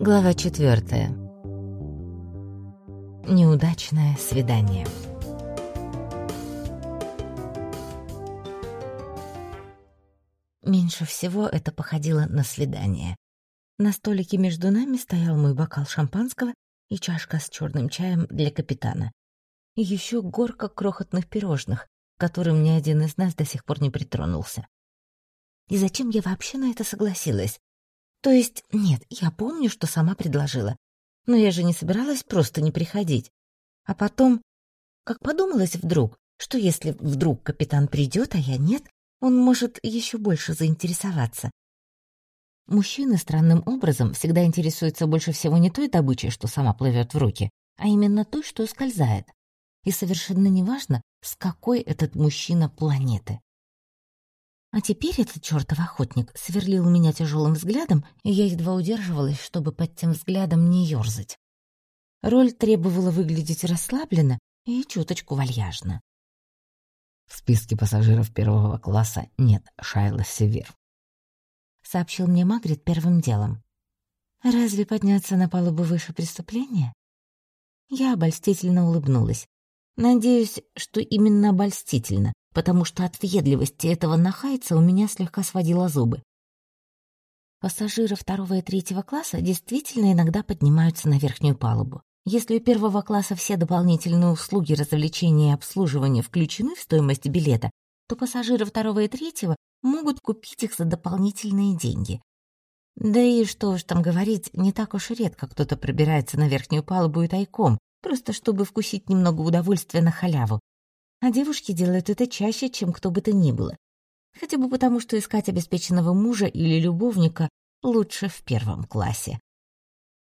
Глава четвертая. Неудачное свидание. Меньше всего это походило на свидание. На столике между нами стоял мой бокал шампанского и чашка с черным чаем для капитана. И еще горка крохотных пирожных, к которым ни один из нас до сих пор не притронулся. И зачем я вообще на это согласилась? То есть, нет, я помню, что сама предложила. Но я же не собиралась просто не приходить. А потом, как подумалось вдруг, что если вдруг капитан придет, а я нет, он может еще больше заинтересоваться. Мужчины странным образом всегда интересуются больше всего не той добычей, что сама плывет в руки, а именно той, что ускользает. И совершенно неважно, с какой этот мужчина планеты. А теперь этот чертов охотник сверлил меня тяжелым взглядом, и я едва удерживалась, чтобы под тем взглядом не ёрзать. Роль требовала выглядеть расслабленно и чуточку вальяжно. В списке пассажиров первого класса нет Шайла Север. Сообщил мне Магрит первым делом. Разве подняться на палубу выше преступления? Я обольстительно улыбнулась. Надеюсь, что именно обольстительно, потому что от въедливости этого нахайца у меня слегка сводило зубы. Пассажиры второго и третьего класса действительно иногда поднимаются на верхнюю палубу. Если у первого класса все дополнительные услуги развлечения и обслуживания включены в стоимость билета, то пассажиры второго и третьего могут купить их за дополнительные деньги. Да и что уж там говорить, не так уж редко кто-то пробирается на верхнюю палубу и тайком, просто чтобы вкусить немного удовольствия на халяву, а девушки делают это чаще, чем кто бы то ни было. Хотя бы потому, что искать обеспеченного мужа или любовника лучше в первом классе.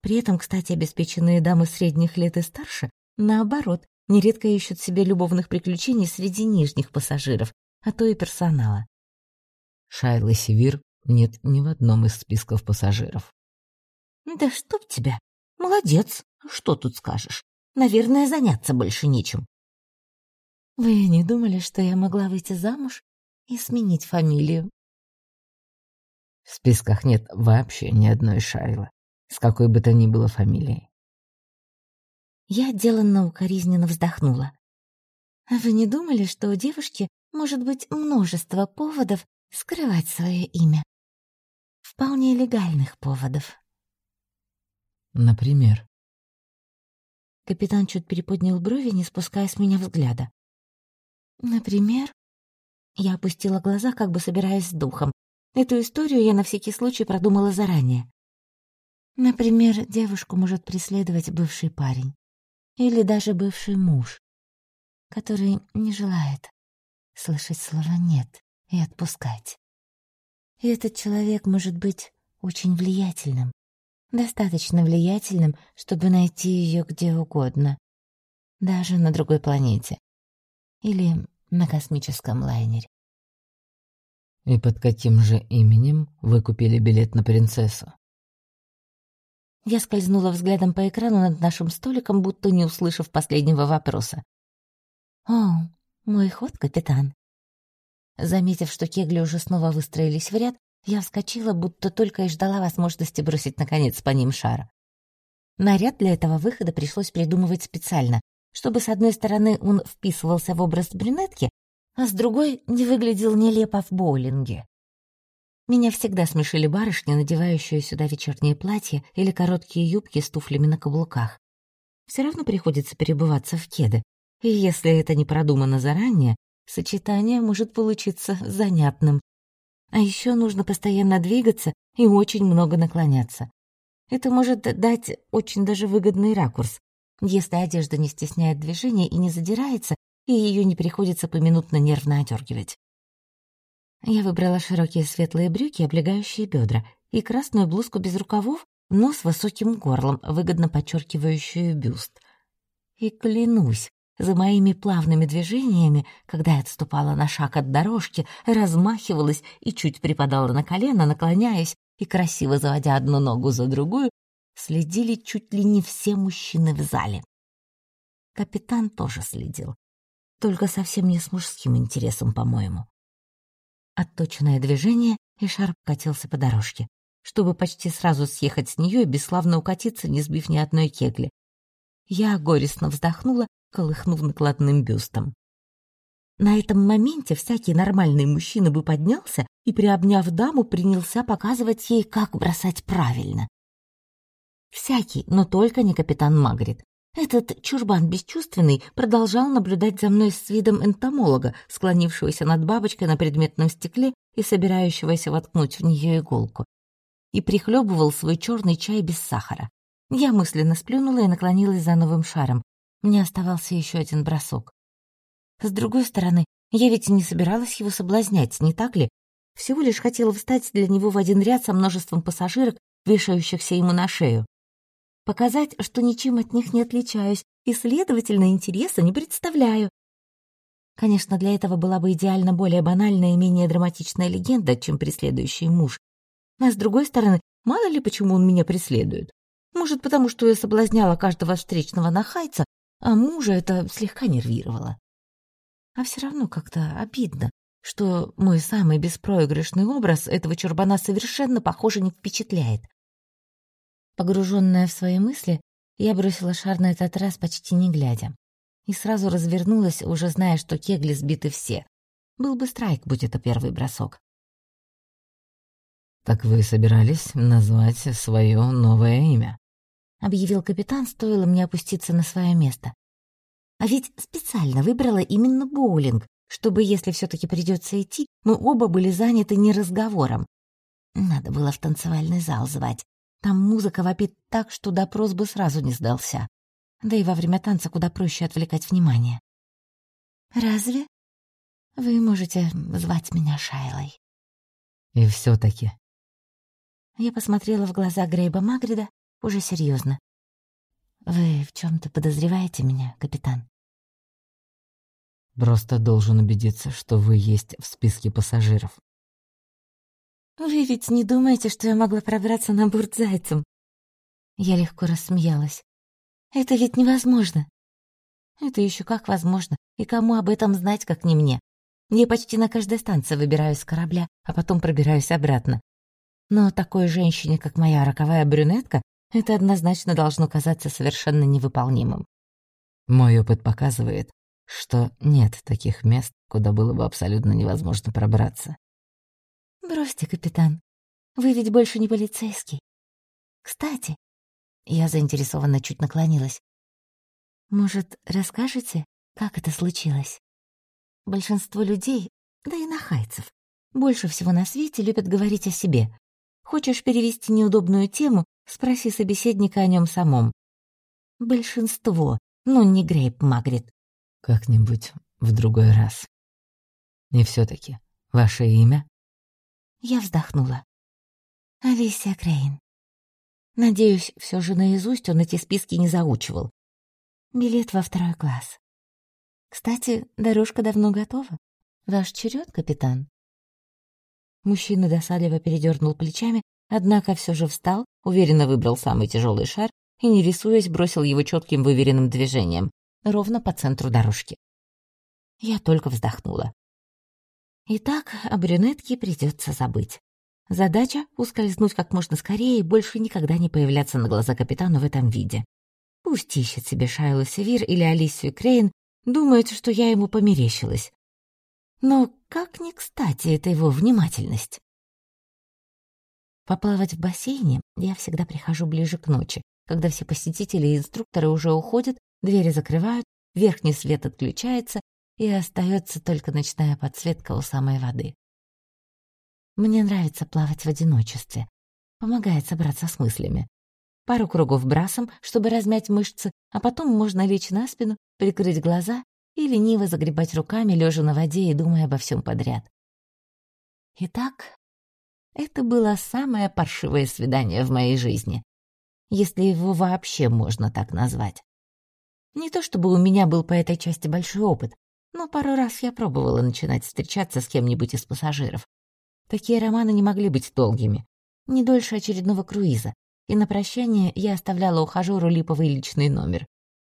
При этом, кстати, обеспеченные дамы средних лет и старше, наоборот, нередко ищут себе любовных приключений среди нижних пассажиров, а то и персонала. Шайлы Севир нет ни в одном из списков пассажиров. «Да чтоб тебя! Молодец! Что тут скажешь? Наверное, заняться больше нечем. Вы не думали, что я могла выйти замуж и сменить фамилию? В списках нет вообще ни одной Шайлы, с какой бы то ни было фамилией. Я деланно укоризненно вздохнула. А вы не думали, что у девушки может быть множество поводов скрывать свое имя? Вполне легальных поводов. Например? Капитан чуть переподнял брови, не спуская с меня взгляда. Например? Я опустила глаза, как бы собираясь с духом. Эту историю я на всякий случай продумала заранее. Например, девушку может преследовать бывший парень. Или даже бывший муж, который не желает слышать слово «нет» и отпускать. И этот человек может быть очень влиятельным, достаточно влиятельным, чтобы найти ее где угодно, даже на другой планете или на космическом лайнере. И под каким же именем вы купили билет на принцессу? Я скользнула взглядом по экрану над нашим столиком, будто не услышав последнего вопроса. «О, мой ход, капитан!» Заметив, что кегли уже снова выстроились в ряд, я вскочила, будто только и ждала возможности бросить, наконец, по ним шар. Наряд для этого выхода пришлось придумывать специально, чтобы, с одной стороны, он вписывался в образ брюнетки, а с другой не выглядел нелепо в боулинге. Меня всегда смешили барышни, надевающие сюда вечерние платья или короткие юбки с туфлями на каблуках. Все равно приходится перебываться в кеды, и если это не продумано заранее, сочетание может получиться занятным. А еще нужно постоянно двигаться и очень много наклоняться. Это может дать очень даже выгодный ракурс, если одежда не стесняет движения и не задирается, и ее не приходится поминутно нервно одергивать. Я выбрала широкие светлые брюки, облегающие бедра, и красную блузку без рукавов, но с высоким горлом, выгодно подчеркивающую бюст. И клянусь, за моими плавными движениями, когда я отступала на шаг от дорожки, размахивалась и чуть припадала на колено, наклоняясь и красиво заводя одну ногу за другую, следили чуть ли не все мужчины в зале. Капитан тоже следил, только совсем не с мужским интересом, по-моему. Отточенное движение, и шар катился по дорожке. чтобы почти сразу съехать с нее и бесславно укатиться, не сбив ни одной кегли. Я горестно вздохнула, колыхнув накладным бюстом. На этом моменте всякий нормальный мужчина бы поднялся и, приобняв даму, принялся показывать ей, как бросать правильно. Всякий, но только не капитан Магрит. Этот чурбан бесчувственный продолжал наблюдать за мной с видом энтомолога, склонившегося над бабочкой на предметном стекле и собирающегося воткнуть в нее иголку. И прихлебывал свой черный чай без сахара. Я мысленно сплюнула и наклонилась за новым шаром. Мне оставался еще один бросок. С другой стороны, я ведь не собиралась его соблазнять, не так ли? Всего лишь хотела встать для него в один ряд со множеством пассажирок, вешающихся ему на шею показать, что ничем от них не отличаюсь и, следовательно, интереса не представляю. Конечно, для этого была бы идеально более банальная и менее драматичная легенда, чем преследующий муж. А с другой стороны, мало ли почему он меня преследует. Может, потому что я соблазняла каждого встречного нахайца, а мужа это слегка нервировало. А все равно как-то обидно, что мой самый беспроигрышный образ этого чурбана совершенно, похоже, не впечатляет. Погруженная в свои мысли, я бросила шар на этот раз почти не глядя. И сразу развернулась, уже зная, что кегли сбиты все. Был бы страйк, будь это первый бросок. «Так вы собирались назвать свое новое имя?» — объявил капитан, стоило мне опуститься на свое место. А ведь специально выбрала именно боулинг, чтобы, если все таки придется идти, мы оба были заняты не разговором. Надо было в танцевальный зал звать, там музыка вопит так, что допрос бы сразу не сдался. Да и во время танца куда проще отвлекать внимание. «Разве? Вы можете звать меня Шайлой». «И все таки Я посмотрела в глаза Грейба Магрида уже серьезно. «Вы в чем то подозреваете меня, капитан?» «Просто должен убедиться, что вы есть в списке пассажиров». «Вы ведь не думаете, что я могла пробраться на борт зайцем?» Я легко рассмеялась. «Это ведь невозможно». «Это еще как возможно, и кому об этом знать, как не мне? Я почти на каждой станции выбираюсь с корабля, а потом пробираюсь обратно. Но такой женщине, как моя роковая брюнетка, это однозначно должно казаться совершенно невыполнимым. Мой опыт показывает, что нет таких мест, куда было бы абсолютно невозможно пробраться. «Бросьте, капитан, вы ведь больше не полицейский. Кстати...» Я заинтересованно чуть наклонилась. «Может, расскажете, как это случилось? Большинство людей, да и нахайцев, больше всего на свете любят говорить о себе. Хочешь перевести неудобную тему, спроси собеседника о нем самом. Большинство, но не Грейп Магрит. Как-нибудь в другой раз. И все таки ваше имя? Я вздохнула. Алисия Крейн. Надеюсь, все же наизусть он эти списки не заучивал. Билет во второй класс. Кстати, дорожка давно готова. Ваш черед, капитан. Мужчина досадливо передернул плечами, однако все же встал, уверенно выбрал самый тяжелый шар и, не рисуясь, бросил его четким выверенным движением, ровно по центру дорожки. Я только вздохнула. Итак, о брюнетке придется забыть. Задача — ускользнуть как можно скорее и больше никогда не появляться на глаза капитану в этом виде. Пусть ищет себе Шайлу Севир или Алисию Крейн, думает, что я ему померещилась. Но как ни кстати это его внимательность. Поплавать в бассейне я всегда прихожу ближе к ночи, когда все посетители и инструкторы уже уходят, двери закрывают, верхний свет отключается, и остается только ночная подсветка у самой воды. Мне нравится плавать в одиночестве. Помогает собраться с мыслями. Пару кругов брасом, чтобы размять мышцы, а потом можно лечь на спину, прикрыть глаза и лениво загребать руками, лежа на воде и думая обо всем подряд. Итак, это было самое паршивое свидание в моей жизни, если его вообще можно так назвать. Не то чтобы у меня был по этой части большой опыт, но пару раз я пробовала начинать встречаться с кем-нибудь из пассажиров. Такие романы не могли быть долгими, не дольше очередного круиза, и на прощание я оставляла ухажёру липовый личный номер.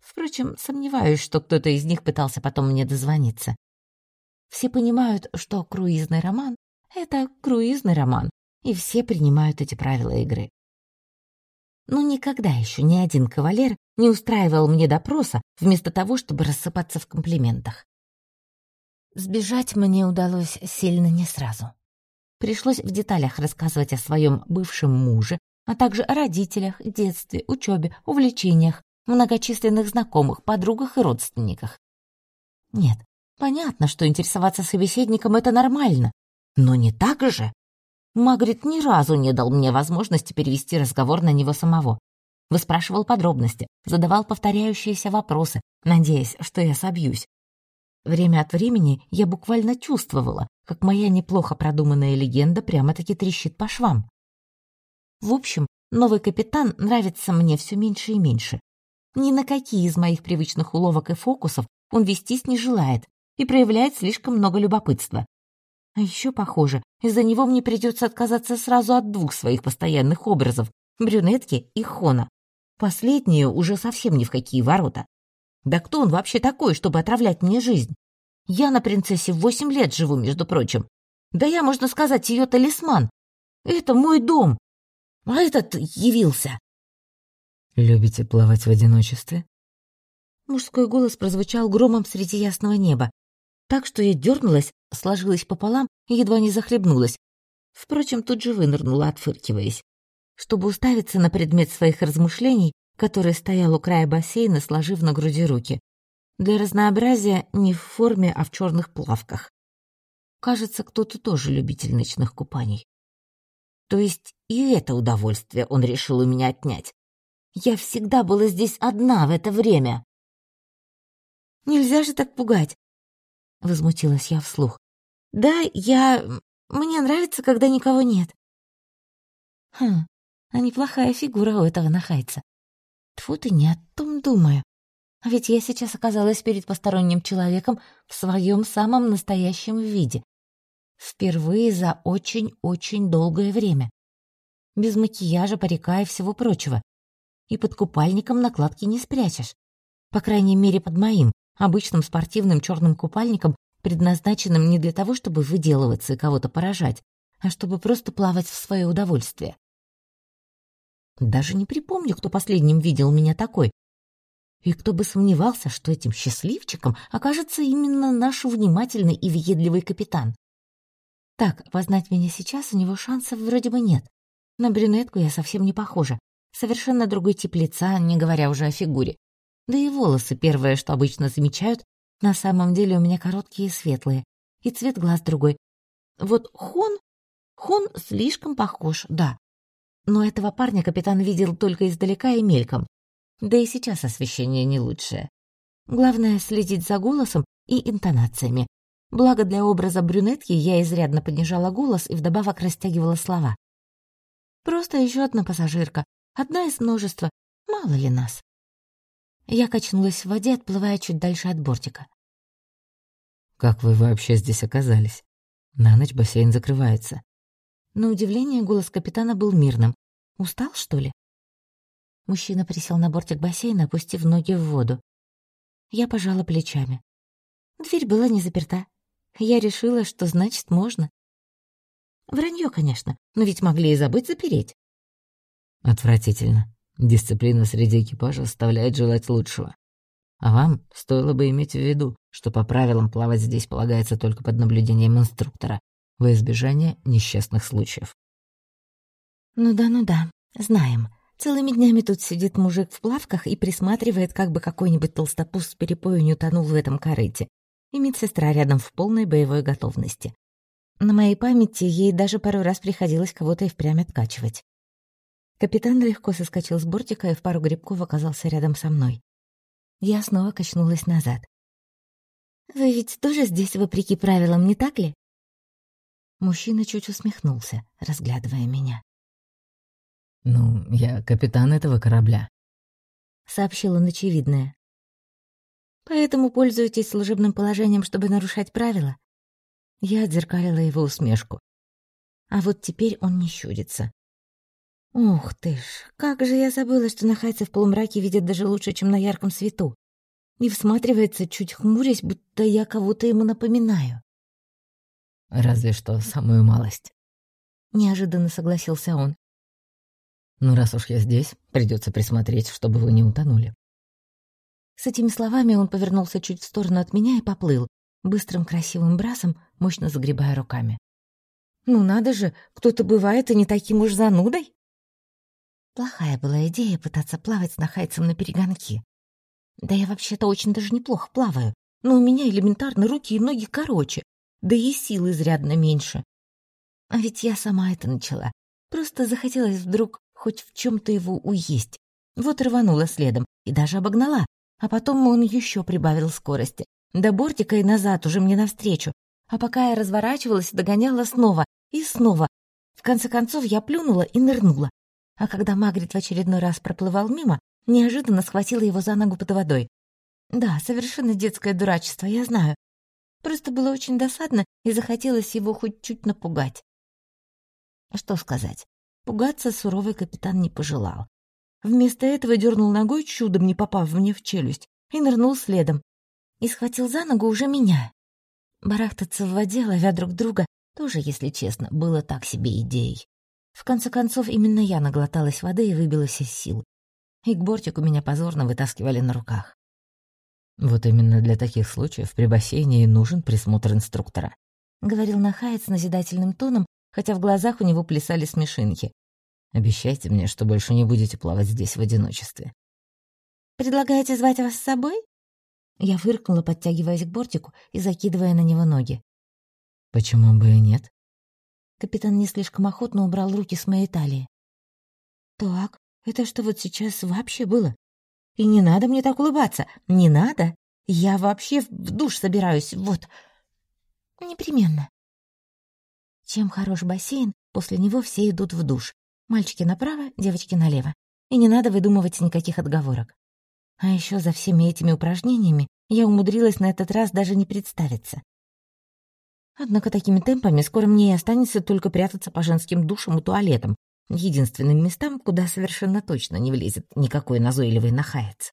Впрочем, сомневаюсь, что кто-то из них пытался потом мне дозвониться. Все понимают, что круизный роман — это круизный роман, и все принимают эти правила игры. Но никогда еще ни один кавалер не устраивал мне допроса вместо того, чтобы рассыпаться в комплиментах. Сбежать мне удалось сильно не сразу. Пришлось в деталях рассказывать о своем бывшем муже, а также о родителях, детстве, учебе, увлечениях, многочисленных знакомых, подругах и родственниках. Нет, понятно, что интересоваться собеседником — это нормально, но не так же. Магрит ни разу не дал мне возможности перевести разговор на него самого. Выспрашивал подробности, задавал повторяющиеся вопросы, надеясь, что я собьюсь. Время от времени я буквально чувствовала, как моя неплохо продуманная легенда прямо-таки трещит по швам. В общем, новый капитан нравится мне все меньше и меньше. Ни на какие из моих привычных уловок и фокусов он вестись не желает и проявляет слишком много любопытства. А еще, похоже, из-за него мне придется отказаться сразу от двух своих постоянных образов — брюнетки и Хона. Последнюю уже совсем ни в какие ворота. Да кто он вообще такой, чтобы отравлять мне жизнь? Я на принцессе восемь лет живу, между прочим. Да я, можно сказать, ее талисман. Это мой дом. А этот явился. «Любите плавать в одиночестве?» Мужской голос прозвучал громом среди ясного неба, так что я дернулась, сложилась пополам и едва не захлебнулась. Впрочем, тут же вынырнула, отфыркиваясь. Чтобы уставиться на предмет своих размышлений, который стоял у края бассейна, сложив на груди руки. Для разнообразия не в форме, а в черных плавках. Кажется, кто-то тоже любитель ночных купаний. То есть и это удовольствие он решил у меня отнять. Я всегда была здесь одна в это время. Нельзя же так пугать. Возмутилась я вслух. Да, я... Мне нравится, когда никого нет. Хм, а неплохая фигура у этого нахайца. Тьфу ты, не о том думаю. А ведь я сейчас оказалась перед посторонним человеком в своем самом настоящем виде. Впервые за очень-очень долгое время. Без макияжа, парика и всего прочего и под купальником накладки не спрячешь. По крайней мере, под моим, обычным спортивным черным купальником, предназначенным не для того, чтобы выделываться и кого-то поражать, а чтобы просто плавать в свое удовольствие. Даже не припомню, кто последним видел меня такой. И кто бы сомневался, что этим счастливчиком окажется именно наш внимательный и въедливый капитан. Так, познать меня сейчас у него шансов вроде бы нет. На брюнетку я совсем не похожа, Совершенно другой тип лица, не говоря уже о фигуре. Да и волосы, первое, что обычно замечают, на самом деле у меня короткие и светлые, и цвет глаз другой. Вот Хон... Хон слишком похож, да. Но этого парня капитан видел только издалека и мельком. Да и сейчас освещение не лучшее. Главное — следить за голосом и интонациями. Благо для образа брюнетки я изрядно понижала голос и вдобавок растягивала слова. Просто еще одна пассажирка, Одна из множества. Мало ли нас. Я качнулась в воде, отплывая чуть дальше от бортика. «Как вы вообще здесь оказались? На ночь бассейн закрывается». На удивление голос капитана был мирным. «Устал, что ли?» Мужчина присел на бортик бассейна, опустив ноги в воду. Я пожала плечами. Дверь была не заперта. Я решила, что значит можно. Вранье, конечно, но ведь могли и забыть запереть. Отвратительно. Дисциплина среди экипажа оставляет желать лучшего. А вам стоило бы иметь в виду, что по правилам плавать здесь полагается только под наблюдением инструктора, во избежание несчастных случаев. Ну да, ну да, знаем. Целыми днями тут сидит мужик в плавках и присматривает, как бы какой-нибудь толстопуз с перепою не утонул в этом корыте. И медсестра рядом в полной боевой готовности. На моей памяти ей даже пару раз приходилось кого-то и впрямь откачивать. Капитан легко соскочил с бортика и в пару грибков оказался рядом со мной. Я снова качнулась назад. «Вы ведь тоже здесь вопреки правилам, не так ли?» Мужчина чуть усмехнулся, разглядывая меня. «Ну, я капитан этого корабля», — сообщил он очевидное. «Поэтому пользуетесь служебным положением, чтобы нарушать правила?» Я отзеркалила его усмешку. А вот теперь он не щурится. Ух ты ж, как же я забыла, что Нахайцы в полумраке видит даже лучше, чем на ярком свету. И всматривается, чуть хмурясь, будто я кого-то ему напоминаю. Разве что самую малость. — неожиданно согласился он. «Ну, раз уж я здесь, придется присмотреть, чтобы вы не утонули». С этими словами он повернулся чуть в сторону от меня и поплыл, быстрым красивым брасом, мощно загребая руками. «Ну надо же, кто-то бывает и не таким уж занудой!» Плохая была идея пытаться плавать с нахайцем на перегонки. Да я вообще-то очень даже неплохо плаваю, но у меня элементарно руки и ноги короче, да и сил изрядно меньше. А ведь я сама это начала. Просто захотелось вдруг хоть в чем то его уесть. Вот рванула следом и даже обогнала, а потом он еще прибавил скорости. До бортика и назад уже мне навстречу. А пока я разворачивалась, догоняла снова и снова. В конце концов я плюнула и нырнула. А когда Магрит в очередной раз проплывал мимо, неожиданно схватила его за ногу под водой. Да, совершенно детское дурачество, я знаю. Просто было очень досадно и захотелось его хоть чуть напугать. Что сказать? Пугаться суровый капитан не пожелал. Вместо этого дернул ногой, чудом не попав мне в челюсть, и нырнул следом. И схватил за ногу уже меня. Барахтаться в воде, ловя друг друга, тоже, если честно, было так себе идеей. В конце концов, именно я наглоталась воды и выбилась из сил. И к бортику меня позорно вытаскивали на руках. «Вот именно для таких случаев при бассейне и нужен присмотр инструктора», — говорил Нахаец назидательным тоном, хотя в глазах у него плясали смешинки. «Обещайте мне, что больше не будете плавать здесь в одиночестве». «Предлагаете звать вас с собой?» Я фыркнула, подтягиваясь к бортику и закидывая на него ноги. «Почему бы и нет?» Капитан не слишком охотно убрал руки с моей талии. «Так, это что вот сейчас вообще было? И не надо мне так улыбаться, не надо. Я вообще в душ собираюсь, вот. Непременно. Чем хорош бассейн, после него все идут в душ. Мальчики направо, девочки налево. И не надо выдумывать никаких отговорок. А еще за всеми этими упражнениями я умудрилась на этот раз даже не представиться. Однако такими темпами скоро мне и останется только прятаться по женским душам и туалетам, единственным местам, куда совершенно точно не влезет никакой назойливый нахаец.